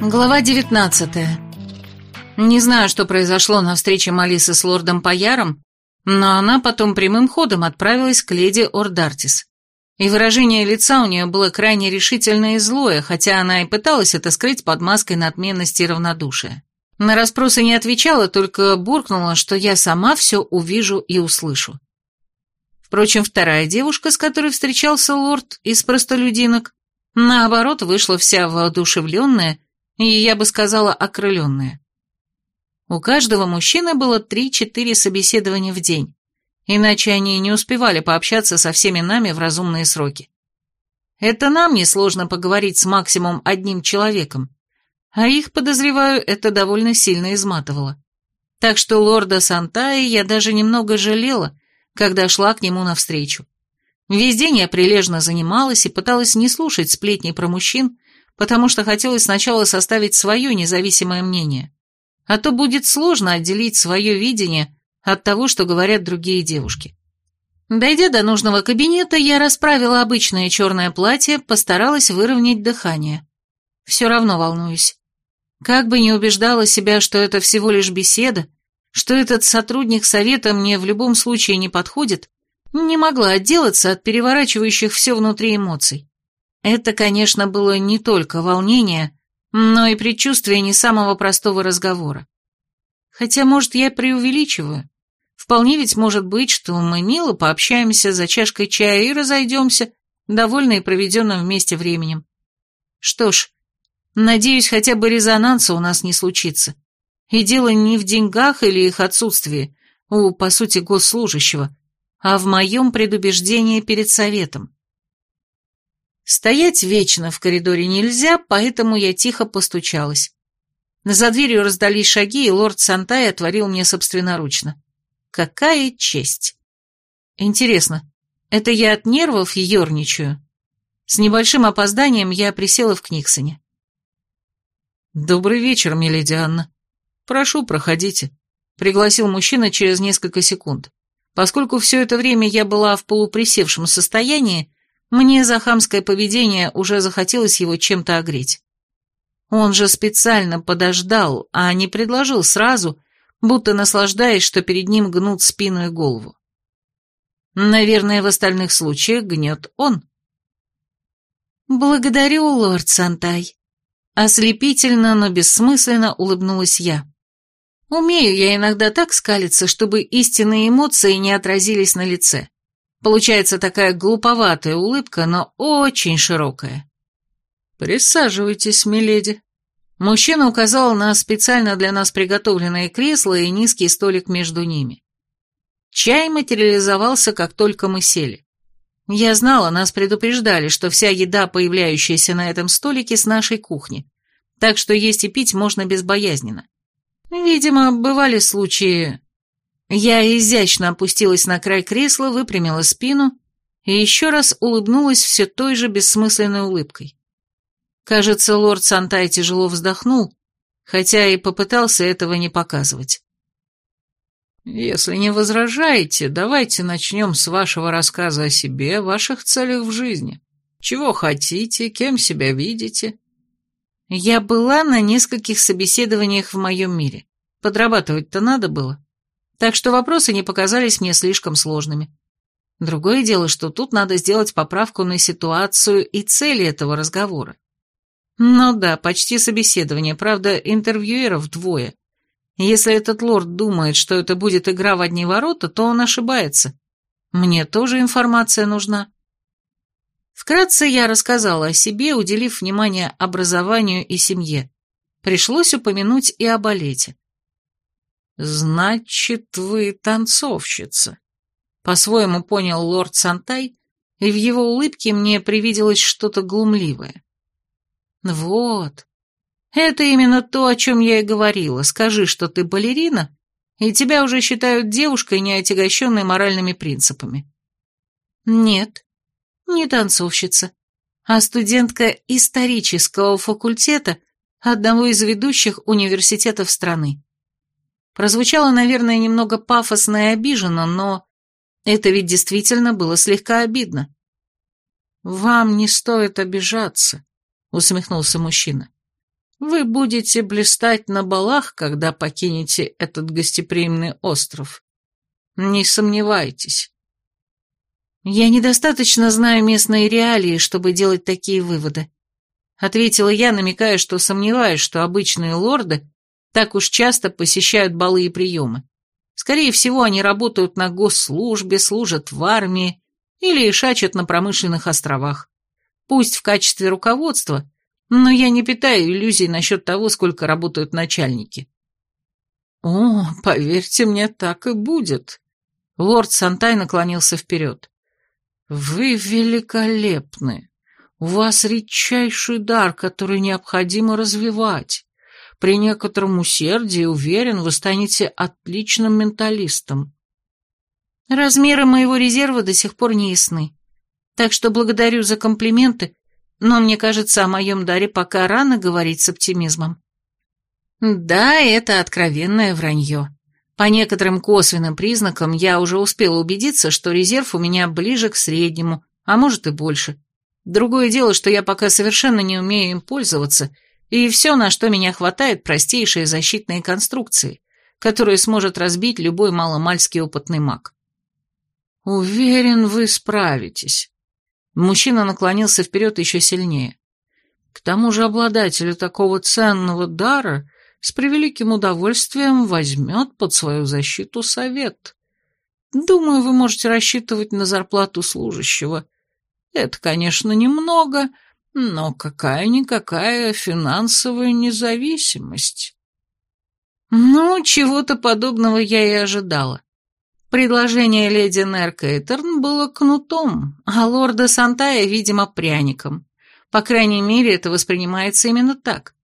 Глава 19 Не знаю, что произошло на встрече Малисы с лордом Паяром, но она потом прямым ходом отправилась к леди Ордартис. И выражение лица у нее было крайне решительное и злое, хотя она и пыталась это скрыть под маской надменности и равнодушия. На расспросы не отвечала, только буркнула, что я сама все увижу и услышу. Впрочем, вторая девушка, с которой встречался лорд из простолюдинок, наоборот, вышла вся воодушевленная и, я бы сказала, окрыленная. У каждого мужчины было три-четыре собеседования в день, иначе они не успевали пообщаться со всеми нами в разумные сроки. Это нам несложно поговорить с максимум одним человеком, а их, подозреваю, это довольно сильно изматывало. Так что лорда Сантаи я даже немного жалела, когда шла к нему навстречу. Весь день я прилежно занималась и пыталась не слушать сплетни про мужчин, потому что хотелось сначала составить свое независимое мнение. А то будет сложно отделить свое видение от того, что говорят другие девушки. Дойдя до нужного кабинета, я расправила обычное черное платье, постаралась выровнять дыхание. Все равно волнуюсь. Как бы ни убеждала себя, что это всего лишь беседа, что этот сотрудник совета мне в любом случае не подходит, не могла отделаться от переворачивающих все внутри эмоций. Это, конечно, было не только волнение, но и предчувствие не самого простого разговора. Хотя, может, я преувеличиваю. Вполне ведь может быть, что мы мило пообщаемся за чашкой чая и разойдемся, довольные проведенным вместе временем. Что ж, надеюсь, хотя бы резонанса у нас не случится. И дело не в деньгах или их отсутствии, у, по сути, госслужащего, а в моем предубеждении перед советом. Стоять вечно в коридоре нельзя, поэтому я тихо постучалась. За дверью раздались шаги, и лорд Сантай отворил мне собственноручно. Какая честь! Интересно, это я от нервов ерничаю? С небольшим опозданием я присела в Книксоне. «Добрый вечер, миледи Анна. Прошу, проходите», — пригласил мужчина через несколько секунд. Поскольку все это время я была в полуприсевшем состоянии, мне за хамское поведение уже захотелось его чем-то огреть. Он же специально подождал, а не предложил сразу, будто наслаждаясь, что перед ним гнут спину и голову. Наверное, в остальных случаях гнет он. «Благодарю, лорд Сантай». Ослепительно, но бессмысленно улыбнулась я. Умею я иногда так скалиться, чтобы истинные эмоции не отразились на лице. Получается такая глуповатая улыбка, но очень широкая. «Присаживайтесь, миледи». Мужчина указал на специально для нас приготовленные кресла и низкий столик между ними. Чай материализовался, как только мы сели. Я знала, нас предупреждали, что вся еда, появляющаяся на этом столике, с нашей кухни, так что есть и пить можно безбоязненно. Видимо, бывали случаи, я изящно опустилась на край кресла, выпрямила спину и еще раз улыбнулась все той же бессмысленной улыбкой. Кажется, лорд Сантай тяжело вздохнул, хотя и попытался этого не показывать. «Если не возражаете, давайте начнем с вашего рассказа о себе, ваших целях в жизни. Чего хотите, кем себя видите?» Я была на нескольких собеседованиях в моем мире. Подрабатывать-то надо было так что вопросы не показались мне слишком сложными. Другое дело, что тут надо сделать поправку на ситуацию и цели этого разговора. Ну да, почти собеседование, правда, интервьюеров двое. Если этот лорд думает, что это будет игра в одни ворота, то он ошибается. Мне тоже информация нужна. Вкратце я рассказала о себе, уделив внимание образованию и семье. Пришлось упомянуть и о балете. «Значит, вы танцовщица», — по-своему понял лорд Сантай, и в его улыбке мне привиделось что-то глумливое. «Вот, это именно то, о чем я и говорила. Скажи, что ты балерина, и тебя уже считают девушкой, не отягощенной моральными принципами». «Нет, не танцовщица, а студентка исторического факультета одного из ведущих университетов страны. Прозвучало, наверное, немного пафосно и обиженно, но Это ведь действительно было слегка обидно. «Вам не стоит обижаться», — усмехнулся мужчина. «Вы будете блистать на балах, когда покинете этот гостеприимный остров. Не сомневайтесь». «Я недостаточно знаю местные реалии, чтобы делать такие выводы», — ответила я, намекая, что сомневаюсь, что обычные лорды так уж часто посещают балы и приемы. Скорее всего, они работают на госслужбе, служат в армии или шачат на промышленных островах. Пусть в качестве руководства, но я не питаю иллюзий насчет того, сколько работают начальники. «О, поверьте мне, так и будет», — лорд Сантай наклонился вперед. «Вы великолепны. У вас редчайший дар, который необходимо развивать. При некотором усердии, уверен, вы станете отличным менталистом. Размеры моего резерва до сих пор не ясны. Так что благодарю за комплименты, но мне кажется, о моем даре пока рано говорить с оптимизмом. Да, это откровенное вранье. По некоторым косвенным признакам я уже успела убедиться, что резерв у меня ближе к среднему, а может и больше. Другое дело, что я пока совершенно не умею им пользоваться – и все, на что меня хватает, простейшие защитные конструкции, которые сможет разбить любой маломальский опытный маг. «Уверен, вы справитесь». Мужчина наклонился вперед еще сильнее. К тому же обладателю такого ценного дара с превеликим удовольствием возьмет под свою защиту совет. Думаю, вы можете рассчитывать на зарплату служащего. Это, конечно, немного, но какая-никакая финансовая независимость. Ну, чего-то подобного я и ожидала. Предложение леди Нер Кейтерн было кнутом, а лорда Сантая, видимо, пряником. По крайней мере, это воспринимается именно так.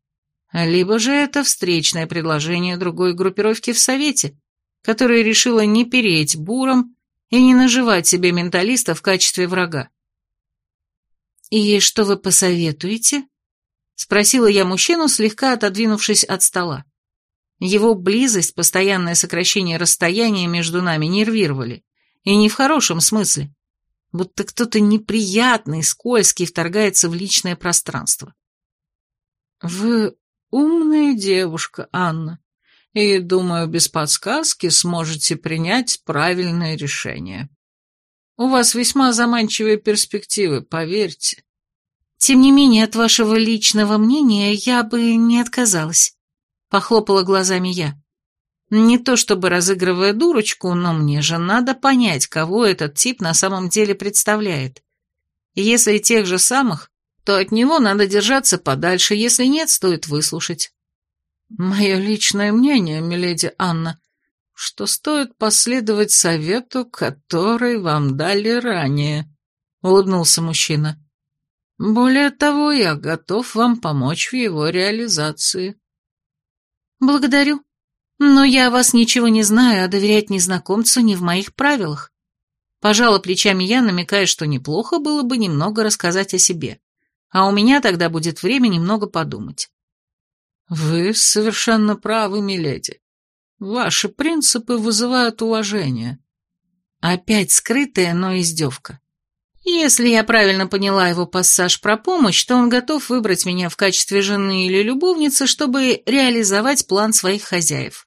Либо же это встречное предложение другой группировки в Совете, которая решила не переть буром и не наживать себе менталиста в качестве врага. «И что вы посоветуете?» — спросила я мужчину, слегка отодвинувшись от стола. Его близость, постоянное сокращение расстояния между нами нервировали, и не в хорошем смысле, будто кто-то неприятный, скользкий вторгается в личное пространство. «Вы умная девушка, Анна, и, думаю, без подсказки сможете принять правильное решение», у вас весьма заманчивые перспективы, поверьте. Тем не менее, от вашего личного мнения я бы не отказалась. Похлопала глазами я. Не то чтобы разыгрывая дурочку, но мне же надо понять, кого этот тип на самом деле представляет. Если тех же самых, то от него надо держаться подальше, если нет, стоит выслушать. Мое личное мнение, миледи Анна, что стоит последовать совету, который вам дали ранее», — улыбнулся мужчина. «Более того, я готов вам помочь в его реализации». «Благодарю, но я о вас ничего не знаю, а доверять незнакомцу не в моих правилах». Пожала плечами я, намекая, что неплохо было бы немного рассказать о себе, а у меня тогда будет время немного подумать. «Вы совершенно правы, миледи. Ваши принципы вызывают уважение. Опять скрытая, но издевка. Если я правильно поняла его пассаж про помощь, то он готов выбрать меня в качестве жены или любовницы, чтобы реализовать план своих хозяев.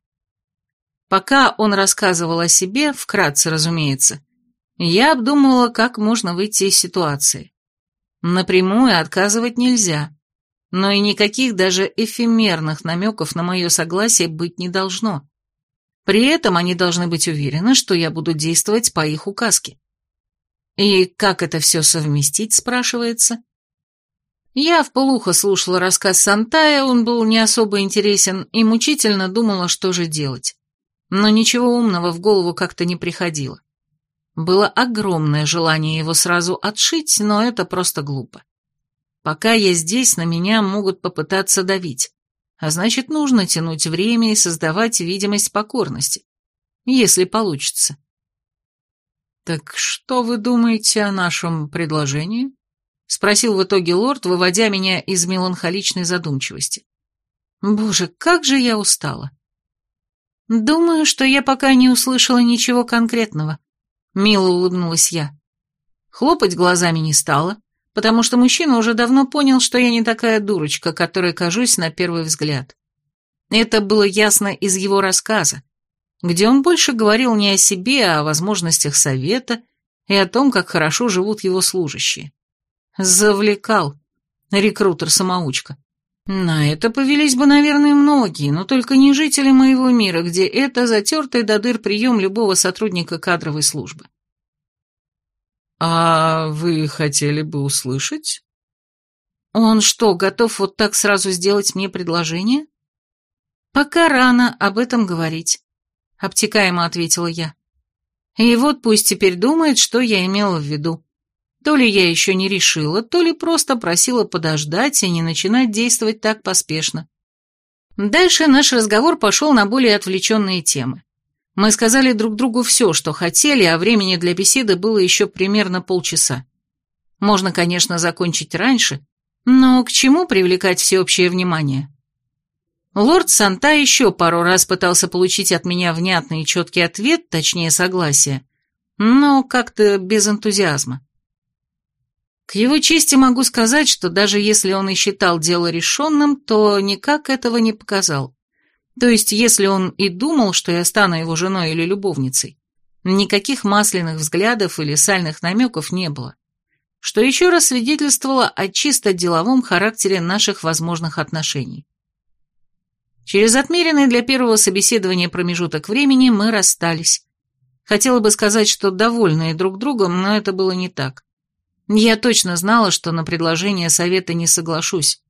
Пока он рассказывал о себе, вкратце, разумеется, я обдумывала, как можно выйти из ситуации. Напрямую отказывать нельзя, но и никаких даже эфемерных намеков на мое согласие быть не должно. При этом они должны быть уверены, что я буду действовать по их указке. И как это все совместить, спрашивается? Я вполуха слушала рассказ Сантая, он был не особо интересен, и мучительно думала, что же делать. Но ничего умного в голову как-то не приходило. Было огромное желание его сразу отшить, но это просто глупо. Пока я здесь, на меня могут попытаться давить а значит, нужно тянуть время и создавать видимость покорности, если получится. «Так что вы думаете о нашем предложении?» — спросил в итоге лорд, выводя меня из меланхоличной задумчивости. «Боже, как же я устала!» «Думаю, что я пока не услышала ничего конкретного. Мило улыбнулась я. Хлопать глазами не стала, потому что мужчина уже давно понял, что я не такая дурочка, которой кажусь на первый взгляд. Это было ясно из его рассказа, где он больше говорил не о себе, а о возможностях совета и о том, как хорошо живут его служащие. Завлекал рекрутер-самоучка. На это повелись бы, наверное, многие, но только не жители моего мира, где это затертый до дыр прием любого сотрудника кадровой службы. «А вы хотели бы услышать?» «Он что, готов вот так сразу сделать мне предложение?» «Пока рано об этом говорить», — обтекаемо ответила я. «И вот пусть теперь думает, что я имела в виду. То ли я еще не решила, то ли просто просила подождать и не начинать действовать так поспешно. Дальше наш разговор пошел на более отвлеченные темы. Мы сказали друг другу все, что хотели, а времени для беседы было еще примерно полчаса. Можно, конечно, закончить раньше, но к чему привлекать всеобщее внимание? Лорд Санта еще пару раз пытался получить от меня внятный и четкий ответ, точнее согласие, но как-то без энтузиазма. К его чести могу сказать, что даже если он и считал дело решенным, то никак этого не показал. То есть, если он и думал, что я стану его женой или любовницей, никаких масляных взглядов или сальных намеков не было. Что еще раз свидетельствовало о чисто деловом характере наших возможных отношений. Через отмеренный для первого собеседования промежуток времени мы расстались. Хотела бы сказать, что довольные друг другом, но это было не так. Я точно знала, что на предложение совета не соглашусь.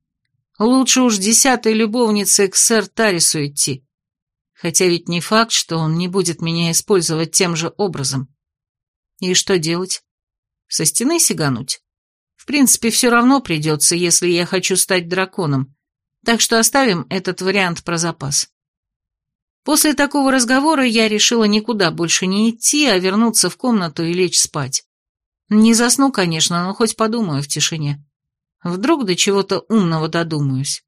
Лучше уж десятой любовнице к сэр Тарису идти. Хотя ведь не факт, что он не будет меня использовать тем же образом. И что делать? Со стены сигануть? В принципе, все равно придется, если я хочу стать драконом. Так что оставим этот вариант про запас. После такого разговора я решила никуда больше не идти, а вернуться в комнату и лечь спать. Не засну, конечно, но хоть подумаю в тишине. Вдруг до чего-то умного додумаюсь.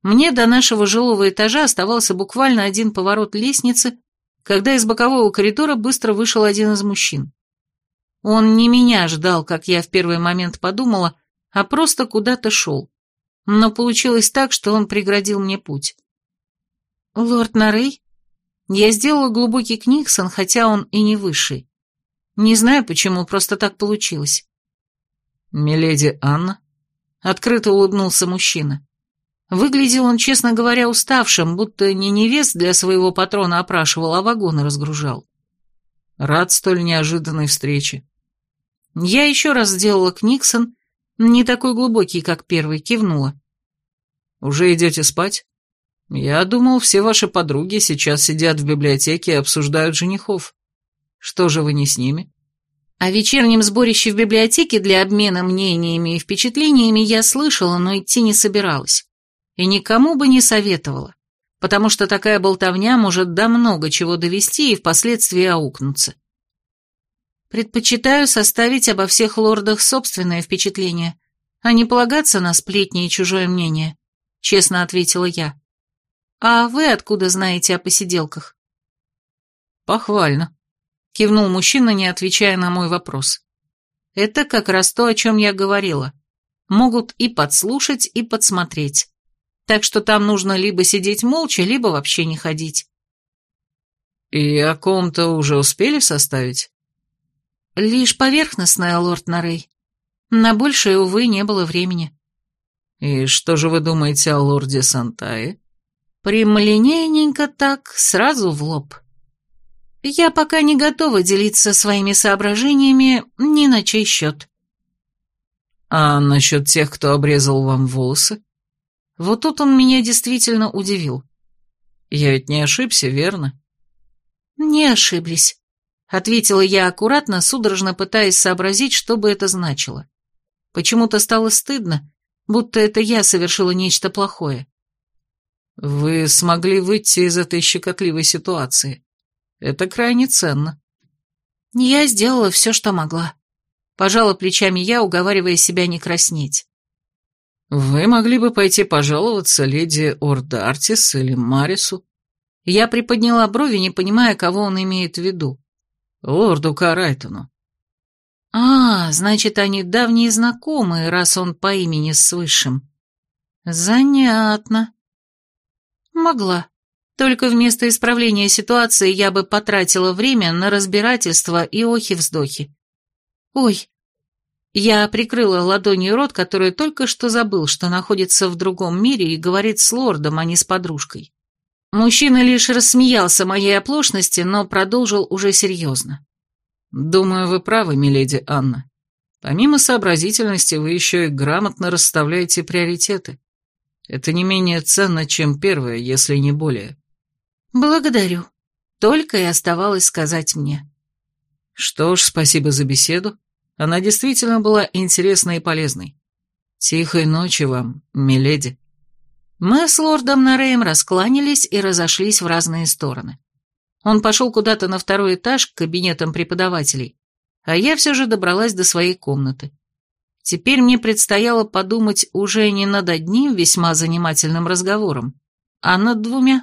Мне до нашего жилого этажа оставался буквально один поворот лестницы, когда из бокового коридора быстро вышел один из мужчин. Он не меня ждал, как я в первый момент подумала, а просто куда-то шел. Но получилось так, что он преградил мне путь. «Лорд Нарей?» Я сделала глубокий книгсон, хотя он и не высший. Не знаю, почему, просто так получилось. «Миледи Анна?» Открыто улыбнулся мужчина. Выглядел он, честно говоря, уставшим, будто не невест для своего патрона опрашивал, а вагоны разгружал. Рад столь неожиданной встрече. Я еще раз сделала Книксон, не такой глубокий, как первый, кивнула. «Уже идете спать? Я думал, все ваши подруги сейчас сидят в библиотеке и обсуждают женихов». Что же вы не с ними? О вечернем сборище в библиотеке для обмена мнениями и впечатлениями я слышала, но идти не собиралась. И никому бы не советовала, потому что такая болтовня может до много чего довести и впоследствии аукнуться. Предпочитаю составить обо всех лордах собственное впечатление, а не полагаться на сплетни и чужое мнение, честно ответила я. А вы откуда знаете о посиделках? Похвально, — кивнул мужчина, не отвечая на мой вопрос. «Это как раз то, о чем я говорила. Могут и подслушать, и подсмотреть. Так что там нужно либо сидеть молча, либо вообще не ходить». «И о ком-то уже успели составить?» «Лишь поверхностная, лорд Нарей. На большее, увы, не было времени». «И что же вы думаете о лорде Сантае?» «Прямолинейненько так, сразу в лоб». Я пока не готова делиться своими соображениями ни на чей счет. А насчет тех, кто обрезал вам волосы? Вот тут он меня действительно удивил. Я ведь не ошибся, верно? Не ошиблись, ответила я аккуратно, судорожно пытаясь сообразить, что бы это значило. Почему-то стало стыдно, будто это я совершила нечто плохое. Вы смогли выйти из этой щекотливой ситуации. Это крайне ценно. Я сделала все, что могла. Пожала плечами я, уговаривая себя не краснеть. Вы могли бы пойти пожаловаться леди Ордартис или Марису. Я приподняла брови, не понимая, кого он имеет в виду. Лорду Карайтону. А, значит, они давние знакомые, раз он по имени с Высшим. Занятно. Могла. Только вместо исправления ситуации я бы потратила время на разбирательство и охи-вздохи. Ой. Я прикрыла ладонью рот, который только что забыл, что находится в другом мире и говорит с лордом, а не с подружкой. Мужчина лишь рассмеялся моей оплошности, но продолжил уже серьезно. «Думаю, вы правы, миледи Анна. Помимо сообразительности, вы еще и грамотно расставляете приоритеты. Это не менее ценно, чем первое, если не более». «Благодарю. Только и оставалось сказать мне». «Что ж, спасибо за беседу. Она действительно была интересной и полезной. Тихой ночи вам, миледи». Мы с лордом Нареем раскланялись и разошлись в разные стороны. Он пошел куда-то на второй этаж к кабинетам преподавателей, а я все же добралась до своей комнаты. Теперь мне предстояло подумать уже не над одним весьма занимательным разговором, а над двумя.